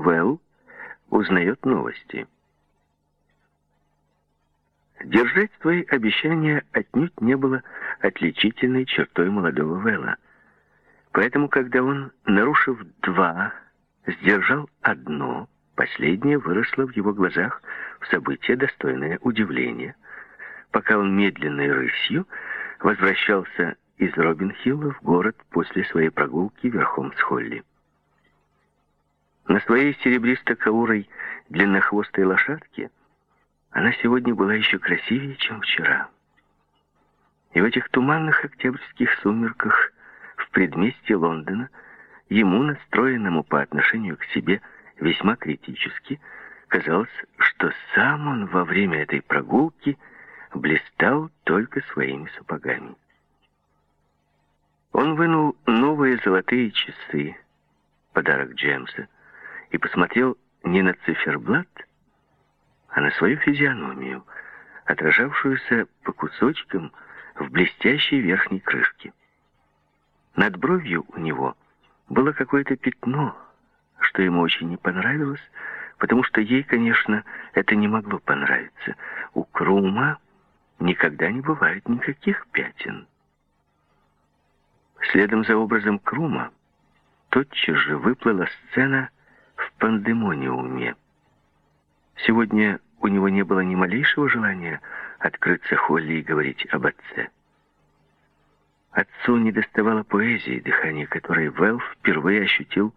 Вэл узнает новости. Держать свои обещания отнюдь не было отличительной чертой молодого Вэлла. Поэтому, когда он, нарушив два, сдержал одно, последнее выросло в его глазах в событие, достойное удивления, пока он медленной рысью возвращался из Робинхилла в город после своей прогулки верхом с Холли. На своей серебристо-каурой длиннохвостой лошадке она сегодня была еще красивее, чем вчера. И в этих туманных октябрьских сумерках в предместье Лондона ему, настроенному по отношению к себе весьма критически, казалось, что сам он во время этой прогулки блистал только своими сапогами. Он вынул новые золотые часы, подарок Джемса, и посмотрел не на циферблат, а на свою физиономию, отражавшуюся по кусочкам в блестящей верхней крышке. Над бровью у него было какое-то пятно, что ему очень не понравилось, потому что ей, конечно, это не могло понравиться. У Крума никогда не бывает никаких пятен. Следом за образом Крума тотчас же выплыла сцена пандемониуме. Сегодня у него не было ни малейшего желания открыться Холли и говорить об отце. Отцу не доставало поэзии, дыхание которой Вэлл впервые ощутил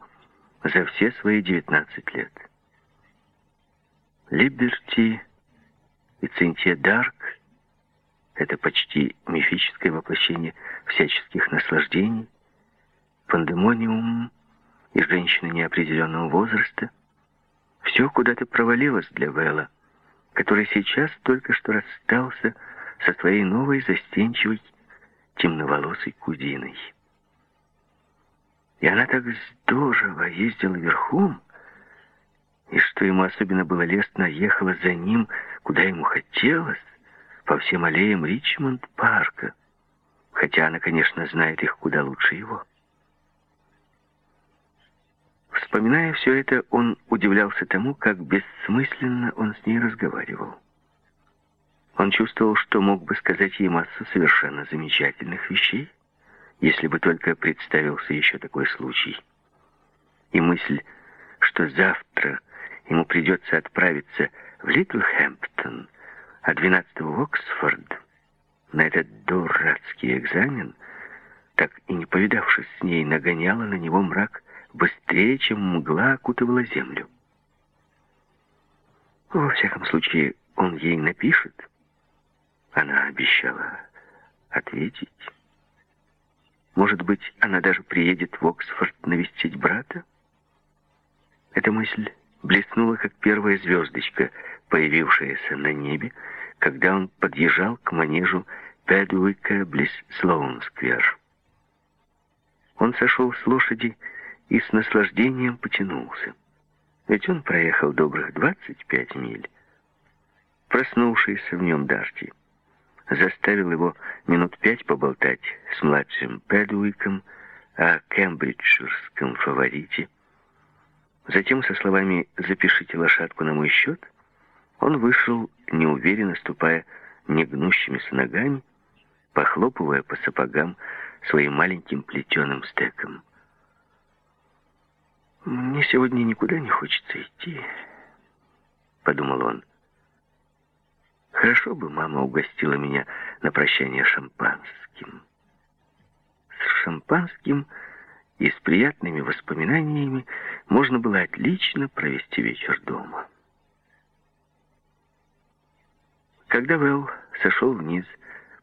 за все свои 19 лет. Либерти и Цинтия Дарк — это почти мифическое воплощение всяческих наслаждений, пандемониум и женщины неопределенного возраста — все куда-то провалилось для Вэлла, который сейчас только что расстался со своей новой застенчивой темноволосой кузиной. И она так здорово ездила верхом, и что ему особенно было лестно, ехала за ним, куда ему хотелось, по всем аллеям Ричмонд-парка, хотя она, конечно, знает их куда лучше его. Вспоминая все это, он удивлялся тому, как бессмысленно он с ней разговаривал. Он чувствовал, что мог бы сказать ей массу совершенно замечательных вещей, если бы только представился еще такой случай. И мысль, что завтра ему придется отправиться в Литлхэмптон, а 12 в Оксфорд, на этот дурацкий экзамен, так и не повидавшись с ней, нагоняла на него мрак быстрее, чем мгла окутывала землю. Во всяком случае, он ей напишет, она обещала ответить. Может быть, она даже приедет в Оксфорд навестить брата? Эта мысль блеснула, как первая звездочка, появившаяся на небе, когда он подъезжал к манежу Пэдуика близ Слоун-сквер. Он сошел с лошади и с наслаждением потянулся. Ведь он проехал добрых 25 миль. Проснувшийся в нем Дарти заставил его минут пять поболтать с младшим Пэдуиком о кембриджширском фаворите. Затем со словами «запишите лошадку на мой счет» он вышел, неуверенно ступая негнущимися ногами, похлопывая по сапогам своим маленьким плетеным стеком. «Мне сегодня никуда не хочется идти», — подумал он. Хорошо бы мама угостила меня на прощание шампанским. С шампанским и с приятными воспоминаниями можно было отлично провести вечер дома. Когда Вэлл сошел вниз,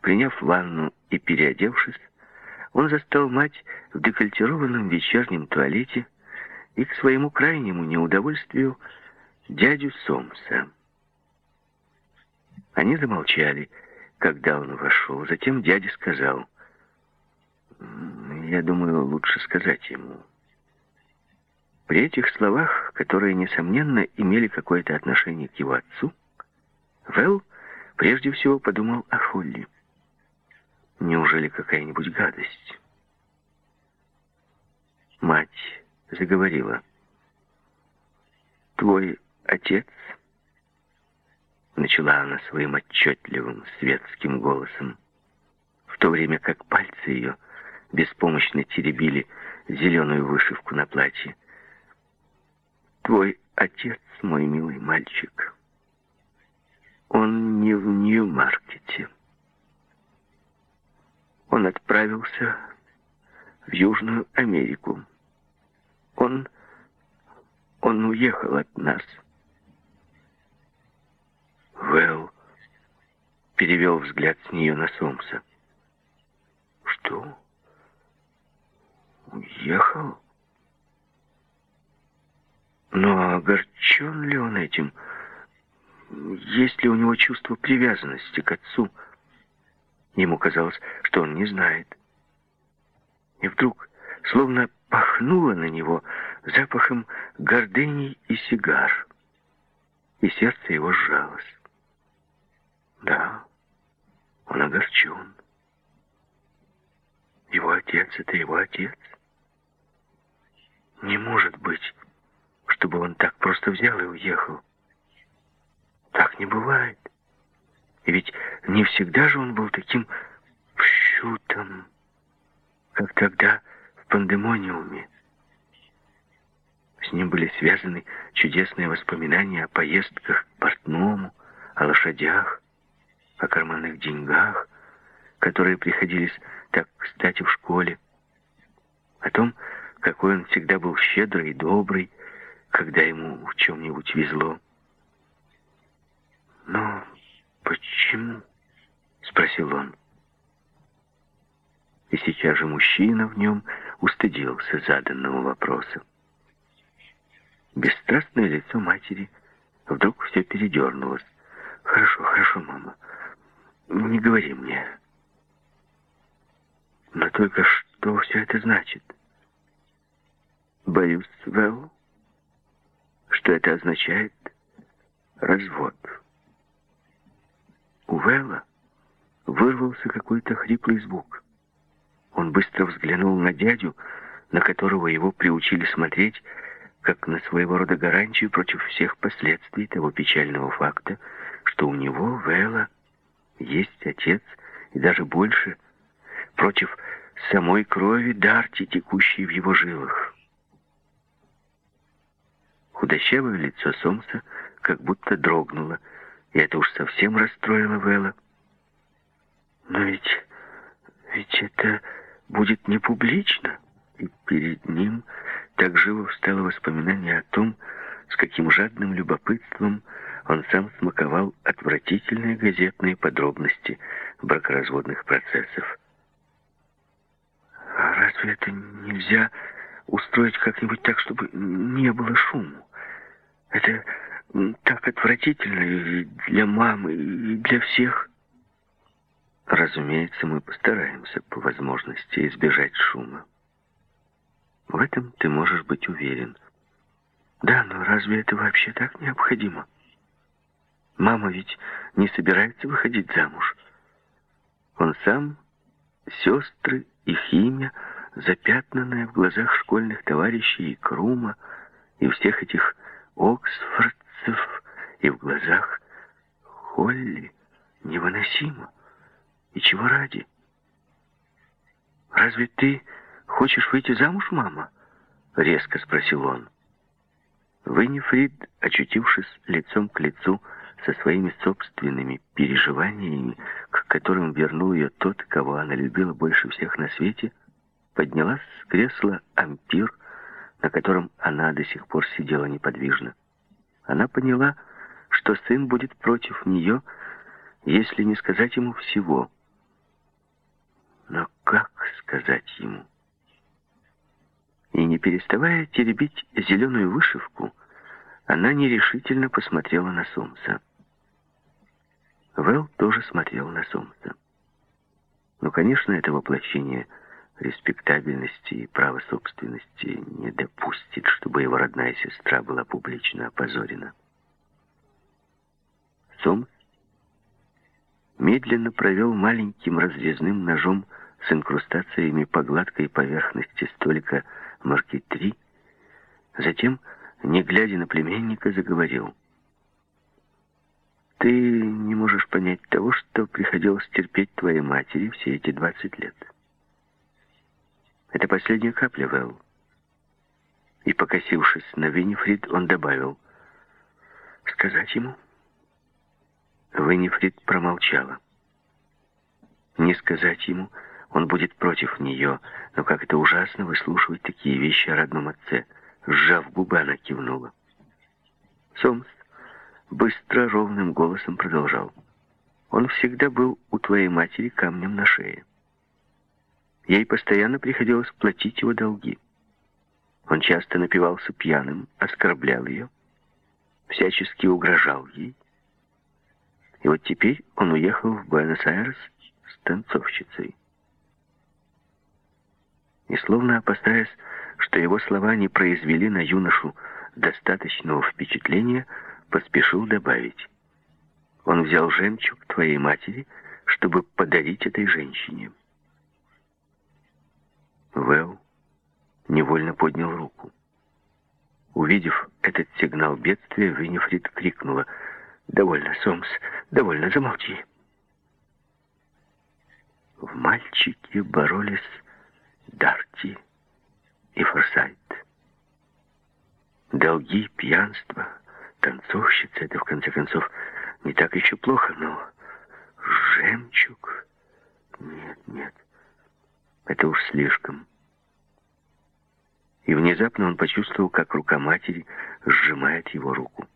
приняв ванну и переодевшись, он застал мать в декольтированном вечернем туалете и к своему крайнему неудовольствию дядю Сомса. Они замолчали, когда он вошел. Затем дядя сказал, «Я думаю, лучше сказать ему». При этих словах, которые, несомненно, имели какое-то отношение к его отцу, Вэл прежде всего подумал о Холли. Неужели какая-нибудь гадость? Мать заговорила. твой отец?» Начала она своим отчетливым светским голосом, в то время как пальцы ее беспомощно теребили зеленую вышивку на платье. «Твой отец, мой милый мальчик, он не в Нью-Маркете. Он отправился в Южную Америку. Он... он уехал от нас». Вэл перевел взгляд с нее на Сомса. «Что? Уехал?» Но огорчен ли он этим? Есть ли у него чувство привязанности к отцу? Ему казалось, что он не знает. И вдруг, словно пахнуло на него запахом гордыни и сигар, и сердце его сжалось. Да, он огорчен. Его отец — это его отец. Не может быть, чтобы он так просто взял и уехал. Так не бывает. И ведь не всегда же он был таким пшутом, как тогда пандемониуме. С ним были связаны чудесные воспоминания о поездках к портному, о лошадях, о карманных деньгах, которые приходились так кстати в школе, о том, какой он всегда был щедрый и добрый, когда ему в чем-нибудь везло. «Но почему?» — спросил он. И сейчас же мужчина в нем устыдился заданного вопроса. Бесстрастное лицо матери вдруг все передернулось. «Хорошо, хорошо, мама. Не говори мне. Но только что все это значит? Боюсь, Вэл, что это означает развод. У Вэлла вырвался какой-то хриплый звук. Он быстро взглянул на дядю, на которого его приучили смотреть, как на своего рода гарантию против всех последствий того печального факта, что у него, Вэлла, есть отец, и даже больше, против самой крови Дарти, текущей в его жилах. Худощавое лицо Сомса как будто дрогнуло, и это уж совсем расстроило Вэлла. Но ведь... ведь это будет не публично. И перед ним так живо встало воспоминание о том, с каким жадным любопытством он сам смаковал отвратительные газетные подробности бракоразводных процессов. А разве это нельзя устроить как-нибудь так, чтобы не было шуму? Это так отвратительно и для мамы, и для всех. Разумеется, мы постараемся по возможности избежать шума. В этом ты можешь быть уверен. Да, но разве это вообще так необходимо? Мама ведь не собирается выходить замуж. Он сам, сестры, их имя, запятнанное в глазах школьных товарищей и Крума, и всех этих оксфордцев, и в глазах Холли невыносимо. И чего ради? «Разве ты хочешь выйти замуж, мама?» — резко спросил он. Виннифрид, очутившись лицом к лицу со своими собственными переживаниями, к которым вернул ее тот, кого она любила больше всех на свете, поднялась с кресла ампир, на котором она до сих пор сидела неподвижно. Она поняла, что сын будет против нее, если не сказать ему всего. Но как сказать ему? И не переставая теребить зеленую вышивку, она нерешительно посмотрела на Сомса. Вэл тоже смотрел на Сомса. Ну, конечно, это воплощение респектабельности и права собственности не допустит, чтобы его родная сестра была публично опозорена. Сомс медленно провел маленьким разрезным ножом с инкрустациями по гладкой поверхности столика марки 3, затем не глядя на племенника, заговорил. «Ты не можешь понять того, что приходилось терпеть твоей матери все эти двадцать лет. Это последняя капля, Вэл». И, покосившись на Виннифрид, он добавил, «Сказать ему?» Виннифрид промолчала. Не сказать ему, он будет против нее, но как это ужасно выслушивать такие вещи о родном отце. Сжав губы, она кивнула. Сомс быстро, ровным голосом продолжал. Он всегда был у твоей матери камнем на шее. Ей постоянно приходилось платить его долги. Он часто напивался пьяным, оскорблял ее, всячески угрожал ей. И вот теперь он уехал в Буэнос-Айрес с танцовщицей. И словно опасаясь, что его слова не произвели на юношу достаточного впечатления, поспешил добавить. Он взял жемчуг твоей матери, чтобы подарить этой женщине. Вэл невольно поднял руку. Увидев этот сигнал бедствия, Виннифрид крикнула «Довольно, Сомс, довольно, замолчи!» В мальчике боролись Дарти и Форсайт. Долги, пьянство, танцовщица — это, в конце концов, не так еще плохо, но жемчуг... Нет, нет, это уж слишком. И внезапно он почувствовал, как рука матери сжимает его руку.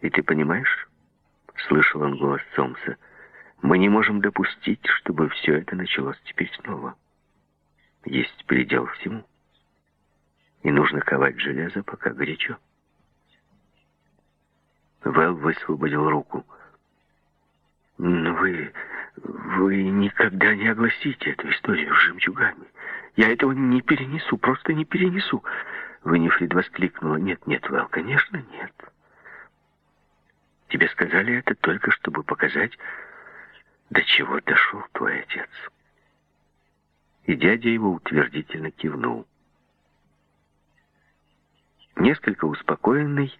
«И ты понимаешь?» — слышал он голос Сомса. «Мы не можем допустить, чтобы все это началось теперь снова. Есть предел всему. И нужно ковать железо, пока горячо». Вэл высвободил руку. «Но вы... вы никогда не огласите эту историю с жемчугами. Я этого не перенесу, просто не перенесу. Винифрид воскликнула. Нет, нет, Вэл, конечно, нет. Тебе сказали это только, чтобы показать, до чего дошел твой отец. И дядя его утвердительно кивнул. Несколько успокоенный,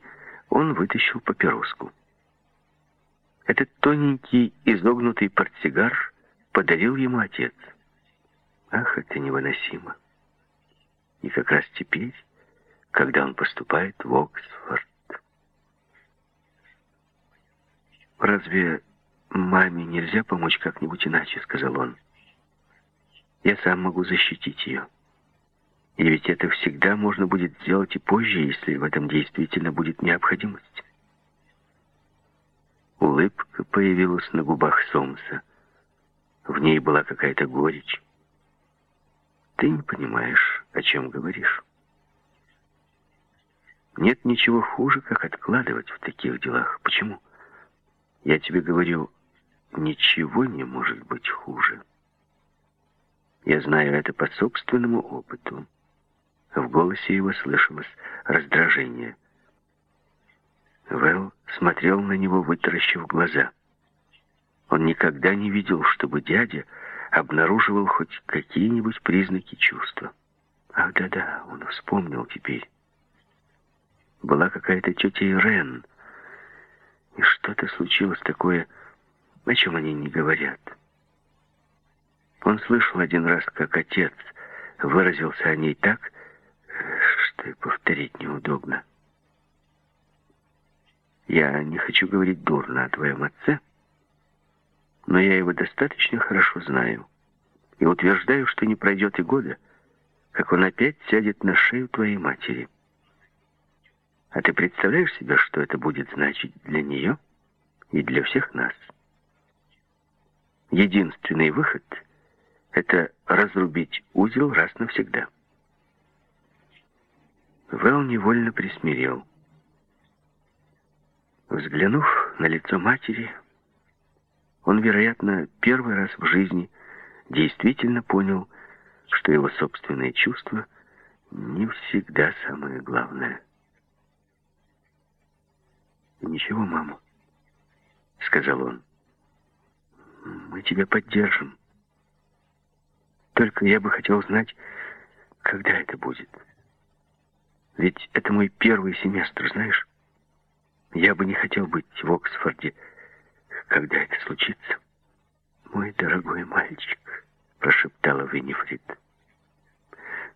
он вытащил папироску. Этот тоненький изогнутый портсигар подарил ему отец. Ах, это невыносимо. И как раз теперь, когда он поступает в Оксфорд. «Разве маме нельзя помочь как-нибудь иначе?» — сказал он. «Я сам могу защитить ее. И ведь это всегда можно будет сделать и позже, если в этом действительно будет необходимость». Улыбка появилась на губах Сомса. В ней была какая-то горечь. Ты не понимаешь, о чем говоришь. Нет ничего хуже, как откладывать в таких делах. Почему? Я тебе говорю, ничего не может быть хуже. Я знаю это по собственному опыту. В голосе его слышалось раздражение. Вэл смотрел на него, вытаращив глаза. Он никогда не видел, чтобы дядя обнаруживал хоть какие-нибудь признаки чувства. Ах, да-да, он вспомнил теперь. Была какая-то тетя Ирен, и что-то случилось такое, о чем они не говорят. Он слышал один раз, как отец выразился о ней так, что и повторить неудобно. Я не хочу говорить дурно о твоем отце, но я его достаточно хорошо знаю и утверждаю, что не пройдет и года, как он опять сядет на шею твоей матери. А ты представляешь себе, что это будет значить для нее и для всех нас? Единственный выход — это разрубить узел раз навсегда. Вэл невольно присмирел. Взглянув на лицо матери, он, вероятно, первый раз в жизни действительно понял, что его собственные чувства не всегда самое главное. «Ничего, мама», — сказал он, — «мы тебя поддержим. Только я бы хотел знать, когда это будет. Ведь это мой первый семестр, знаешь? Я бы не хотел быть в Оксфорде, когда это случится. Мой дорогой мальчик, прошептала Виннифрид.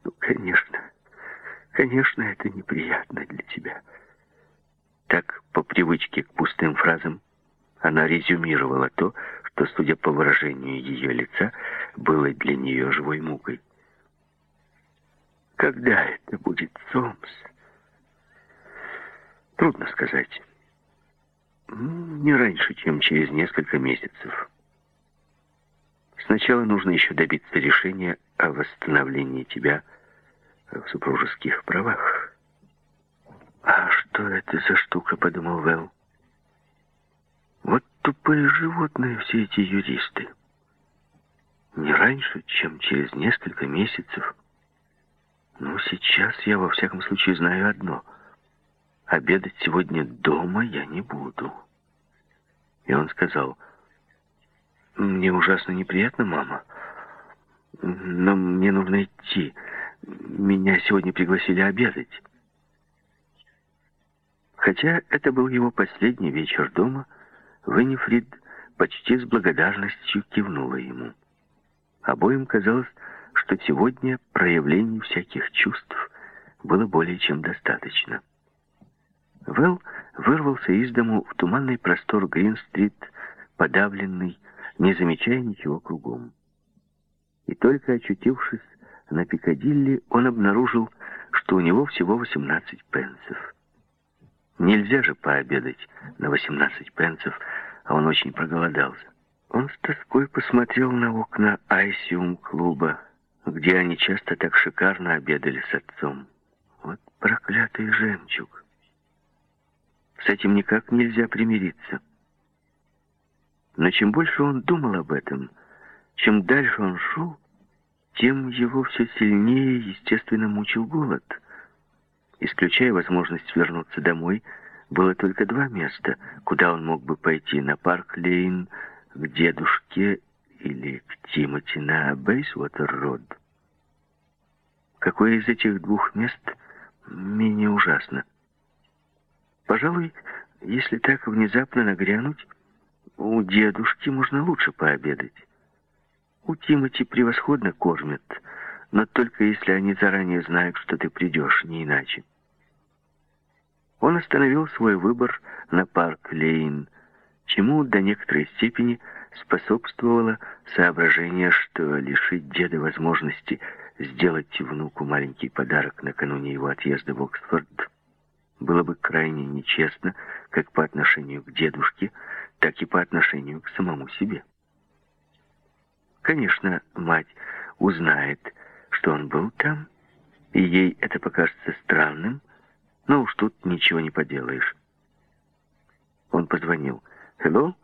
Ну, конечно, конечно, это неприятно для тебя. Так, по привычке к пустым фразам, она резюмировала то, что, судя по выражению ее лица, было для нее живой мукой. Когда это будет, Сомс? Трудно сказать. Не раньше, чем через несколько месяцев. Сначала нужно еще добиться решения о восстановлении тебя в супружеских правах. «А что это за штука?» — подумал Вэл. «Вот тупые животные все эти юристы. Не раньше, чем через несколько месяцев. Ну, сейчас я во всяком случае знаю одно. Обедать сегодня дома я не буду». И он сказал, «Мне ужасно неприятно, мама, но мне нужно идти. Меня сегодня пригласили обедать». Хотя это был его последний вечер дома, Виннифрид почти с благодарностью кивнула ему. Обоим казалось, что сегодня проявлений всяких чувств было более чем достаточно. Вэл вырвался из дому в туманный простор Грин-стрит, подавленный, не замечая ничего кругом. И только очутившись на Пикадилли, он обнаружил, что у него всего 18 пенсов. Нельзя же пообедать на 18 пенсов, а он очень проголодался. Он с тоской посмотрел на окна Айсиум-клуба, где они часто так шикарно обедали с отцом. Вот проклятый жемчуг. С этим никак нельзя примириться. Но чем больше он думал об этом, чем дальше он шел, тем его все сильнее, естественно, мучил голод — Исключая возможность вернуться домой, было только два места, куда он мог бы пойти на Парк-Лейн, к дедушке или к Тимоти на Бейсвотер-Род. Какое из этих двух мест менее ужасно? Пожалуй, если так внезапно нагрянуть, у дедушки можно лучше пообедать. У Тимоти превосходно кормят, но только если они заранее знают, что ты придешь, не иначе. Он остановил свой выбор на парк Лейн, чему до некоторой степени способствовало соображение, что лишить деда возможности сделать внуку маленький подарок накануне его отъезда в Оксфорд было бы крайне нечестно как по отношению к дедушке, так и по отношению к самому себе. Конечно, мать узнает, что он был там, и ей это покажется странным, но уж тут ничего не поделаешь. Он позвонил. «Хелло?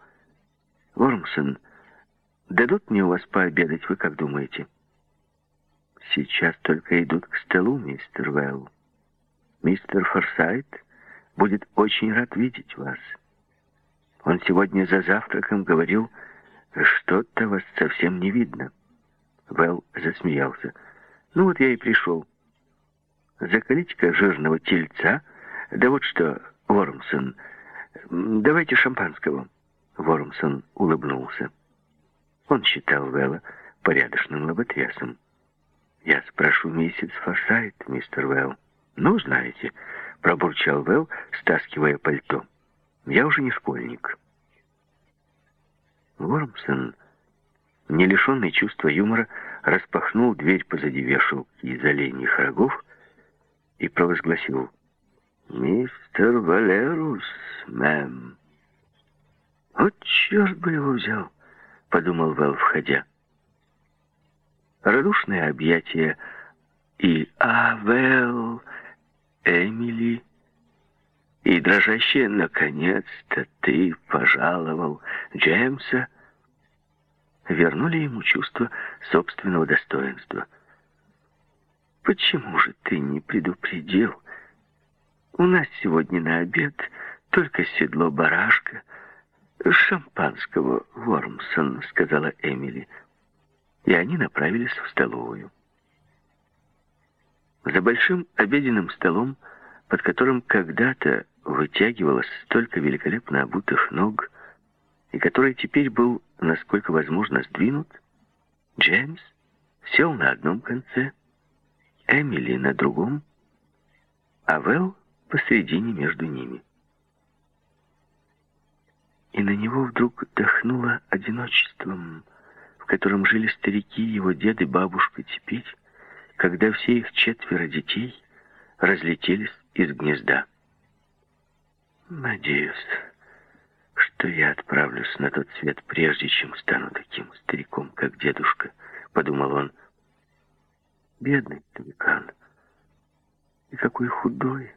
Вормсон, дадут мне у вас пообедать, вы как думаете?» «Сейчас только идут к столу, мистер Вэлл. Мистер Форсайт будет очень рад видеть вас. Он сегодня за завтраком говорил, что-то вас совсем не видно». Вэлл засмеялся. «Ну вот я и пришел». Закалить-ка жирного тельца. Да вот что, Вормсон, давайте шампанского. Вормсон улыбнулся. Он считал Вэлла порядочным лоботрясом. «Я спрошу миссис Форсайт, мистер Вэлл». «Ну, знаете», — пробурчал Вэлл, стаскивая пальто. «Я уже не школьник». Вормсон, не лишенный чувства юмора, распахнул дверь позади вешалки из оленьих рогов и провозгласил «Мистер Валерус, мэм». «Вот черт бы его взял», — подумал Вэл, входя. Радушное объятие и «А, Эмили», и дрожащее «наконец-то ты пожаловал Джеймса» вернули ему чувство собственного достоинства — Почему же ты не предупредил? У нас сегодня на обед только седло барашка. Шампанского, Вормсон, сказала Эмили. И они направились в столовую. За большим обеденным столом, под которым когда-то вытягивалось столько великолепно обутых ног, и который теперь был, насколько возможно, сдвинут, Джеймс сел на одном конце, Эмили на другом, а Вэл посредине между ними. И на него вдруг дохнуло одиночеством, в котором жили старики, его дед и бабушка теперь, когда все их четверо детей разлетелись из гнезда. Надеюсь, что я отправлюсь на тот свет, прежде чем стану таким стариком, как дедушка, подумал он. Бедный старикан. И какой худой.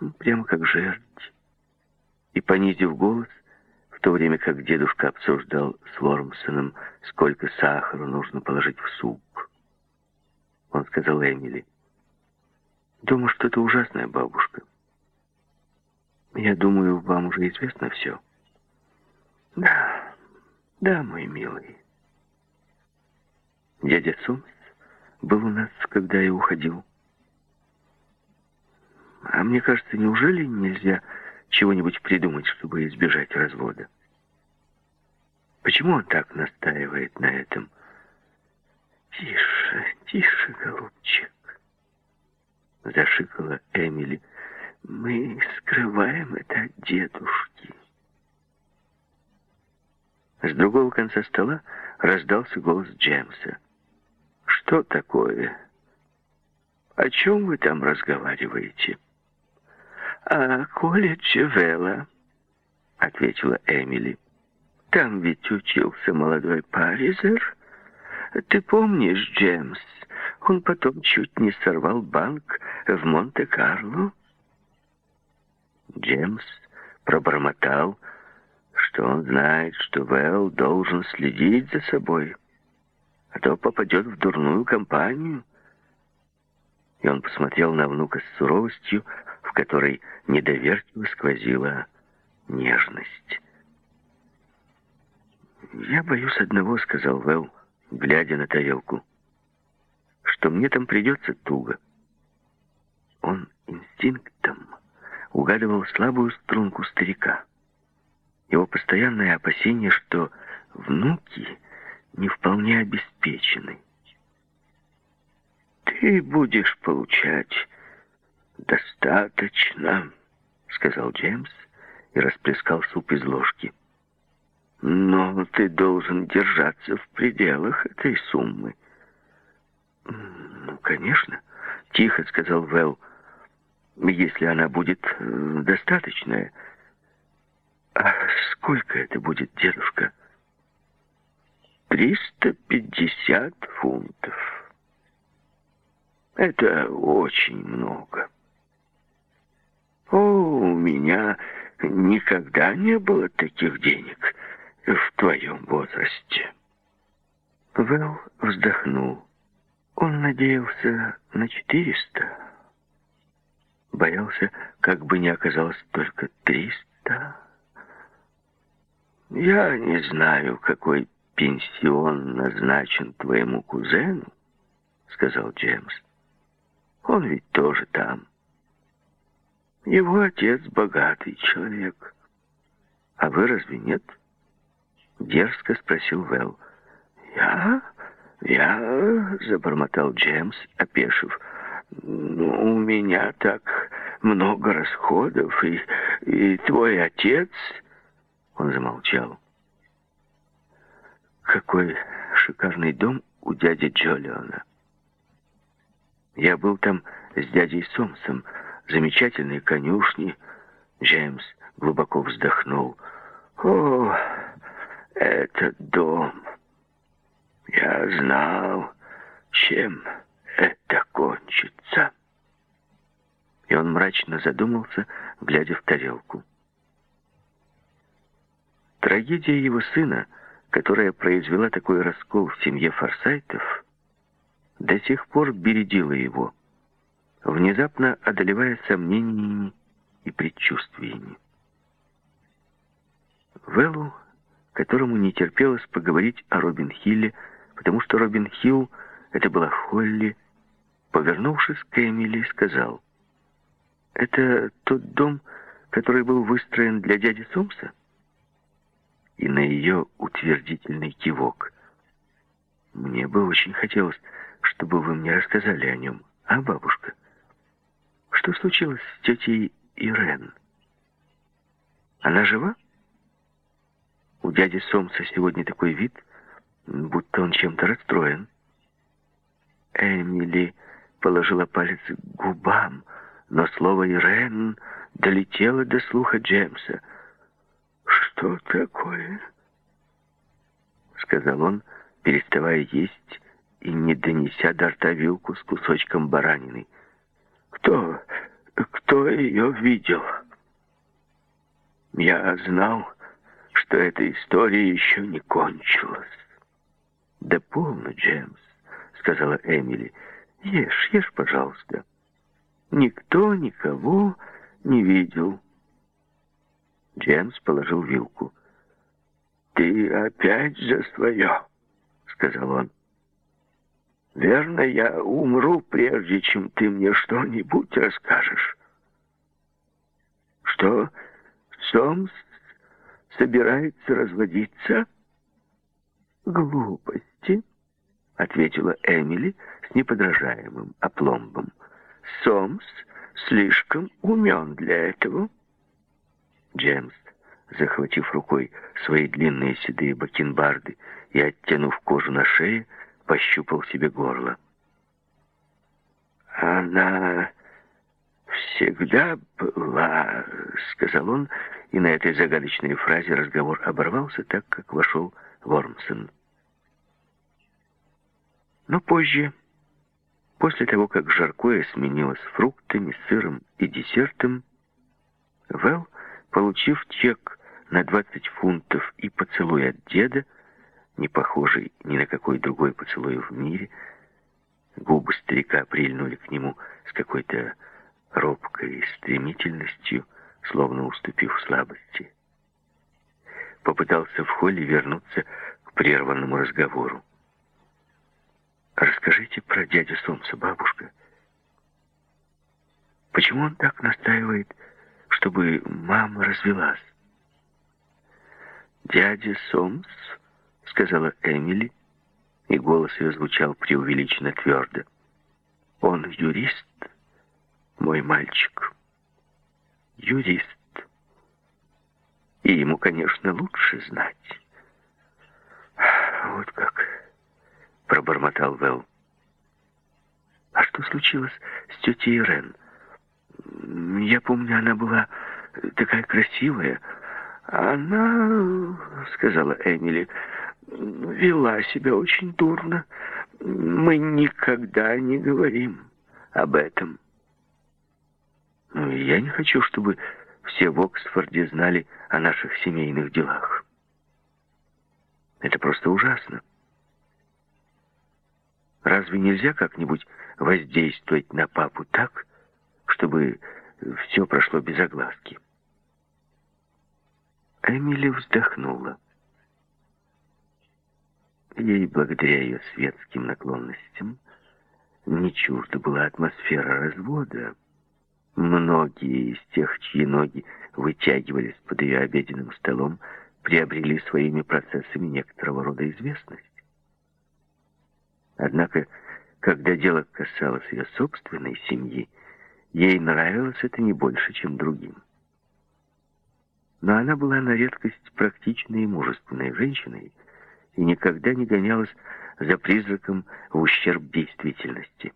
Ну, прямо как жерть. И, понизив голос, в то время как дедушка обсуждал с Вормсоном, сколько сахара нужно положить в суп, он сказал Эмили, «Думаю, что это ужасная бабушка. Я думаю, вам уже известно все». «Да, да, мой милый». Дядя Сумс был у нас, когда я уходил. А мне кажется, неужели нельзя чего-нибудь придумать, чтобы избежать развода? Почему он так настаивает на этом? Тише, тише, голубчик. Зашикала Эмили. Мы скрываем это от дедушки. С другого конца стола раздался голос Джемса. «Что такое? О чем вы там разговариваете?» «О колледже Вела», — ответила Эмили. «Там ведь учился молодой Паризер. Ты помнишь, Джеймс, он потом чуть не сорвал банк в Монте-Карло?» Джеймс пробормотал, что он знает, что Вэл должен следить за собой, а то попадет в дурную компанию. И он посмотрел на внука с суровостью, в которой недоверчиво сквозила нежность. «Я боюсь одного», — сказал Вэл, глядя на тарелку, — «что мне там придется туго». Он инстинктом угадывал слабую струнку старика. Его постоянное опасение, что внуки не вполне обеспечены. «Ты будешь получать достаточно», — сказал Джеймс и расплескал суп из ложки. «Но ты должен держаться в пределах этой суммы». «Ну, конечно», — тихо сказал Вэл, — «если она будет э, достаточная». «А сколько это будет, дедушка?» «Триста пятьдесят фунтов. Это очень много». «О, у меня никогда не было таких денег в твоем возрасте». Вэл вздохнул. Он надеялся на четыреста. Боялся, как бы не оказалось только триста. «Я не знаю, какой пенсион назначен твоему кузену», — сказал Джеймс. «Он ведь тоже там». Его отец богатый человек. А вы разве нет? Дерзко спросил Вэл. Я? Я? Забормотал Джеймс, опешив. Ну, у меня так много расходов, и, и твой отец... Он замолчал. Какой шикарный дом у дяди Джолиона. Я был там с дядей Сомсом, замечательные конюшни. Джеймс глубоко вздохнул. «О, этот дом! Я знал, чем это кончится!» И он мрачно задумался, глядя в тарелку. Трагедия его сына, которая произвела такой раскол в семье Форсайтов, до сих пор бередила его – внезапно одолевая сомнениями и предчувствиями. Вэллу, которому не терпелось поговорить о Робин Хилле, потому что Робин Хилл — это была Холли, Повернувшись к Эмили, сказал, «Это тот дом, который был выстроен для дяди Сомса?» И на ее утвердительный кивок. «Мне бы очень хотелось, чтобы вы мне рассказали о нем, а бабушка? Что случилось с тетей Ирен? Она жива?» У дяди Сомса сегодня такой вид, будто он чем-то расстроен. Эмили положила палец к губам, но слово «Ирен» долетело до слуха Джеймса. «Что такое?» — сказал он, переставая есть и не донеся до рта вилку с кусочком баранины. «Кто... кто ее видел?» «Я знал, что эта история еще не кончилась». «Да полно, Джеймс», — сказала Эмили, — Ешь, ешь, пожалуйста. Никто никого не видел. Джеймс положил вилку. «Ты опять за свое», — сказал он. «Верно, я умру, прежде чем ты мне что-нибудь расскажешь». «Что, Сомс собирается разводиться?» «Глупости», — ответила Эмили, — с неподражаемым опломбом. Сомс слишком умен для этого. Джеймс, захватив рукой свои длинные седые бакенбарды и оттянув кожу на шее, пощупал себе горло. «Она всегда была», — сказал он, и на этой загадочной фразе разговор оборвался так, как вошел Вормсон. Но позже... После того, как жаркое сменилось фруктами, сыром и десертом, Вэл, получив чек на 20 фунтов и поцелуй от деда, не похожий ни на какой другой поцелуй в мире, губы старика прильнули к нему с какой-то робкой стремительностью, словно уступив слабости. Попытался в холле вернуться к прерванному разговору. Расскажите про дядю Сомса, бабушка. Почему он так настаивает, чтобы мама развелась? Дядя Сомс, сказала Эмили, и голос ее звучал преувеличенно твердо. Он юрист, мой мальчик. Юрист. И ему, конечно, лучше знать. Вот как пробормотал Вэл. А что случилось с тетей Рен? Я помню, она была такая красивая. Она, сказала Эмили, вела себя очень дурно. Мы никогда не говорим об этом. Я не хочу, чтобы все в Оксфорде знали о наших семейных делах. Это просто ужасно. Разве нельзя как-нибудь воздействовать на папу так, чтобы все прошло без огласки? Эмили вздохнула. Ей, благодаря ее светским наклонностям, не чужда была атмосфера развода. Многие из тех, чьи ноги вытягивались под ее обеденным столом, приобрели своими процессами некоторого рода известность. Однако, когда дело касалось ее собственной семьи, ей нравилось это не больше, чем другим. Но она была на редкость практичной и мужественной женщиной и никогда не гонялась за призраком в ущерб действительности.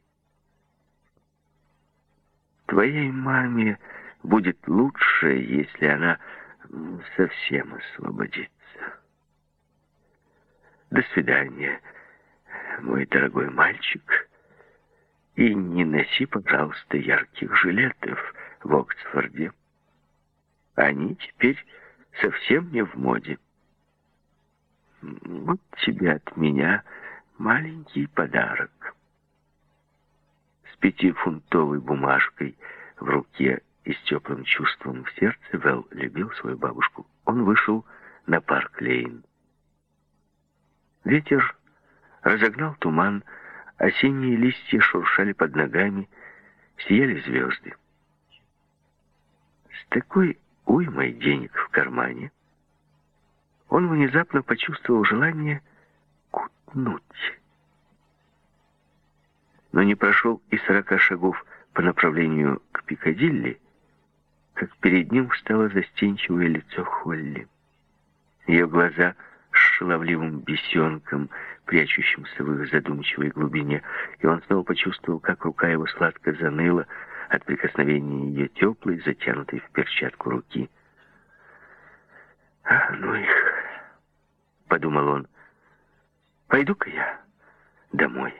Твоей маме будет лучше, если она совсем освободится. До свидания мой дорогой мальчик, и не носи, пожалуйста, ярких жилетов в Оксфорде. Они теперь совсем не в моде. Вот тебе от меня маленький подарок. С пятифунтовой бумажкой в руке и с теплым чувством в сердце Вэл любил свою бабушку. Он вышел на парк Лейн. Ветер разогнал туман, Осенние листья шуршали под ногами, сияли звезды. С такой уймой денег в кармане он внезапно почувствовал желание кутнуть. Но не прошел и сорока шагов по направлению к Пикадилли, как перед ним встало застенчивое лицо Холли. Ее глаза с шаловливым бесенком, прячущимся в их задумчивой глубине, и он снова почувствовал, как рука его сладко заныла от прикосновения ее теплой, затянутой в перчатку руки. «А, ну их!» — подумал он. «Пойду-ка я домой».